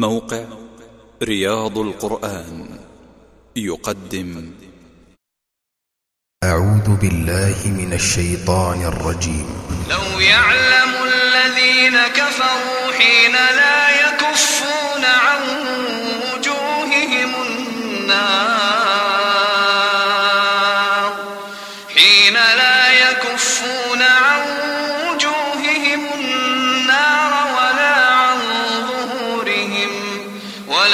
موقع رياض القرآن يقدم. أعوذ بالله من الشيطان الرجيم. لو يعلم الذين كفروا حين لا يكفون عن وجوههم النار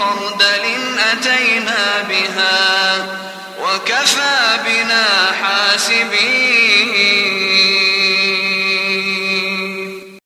خردل أتينا بها. وكفى بنا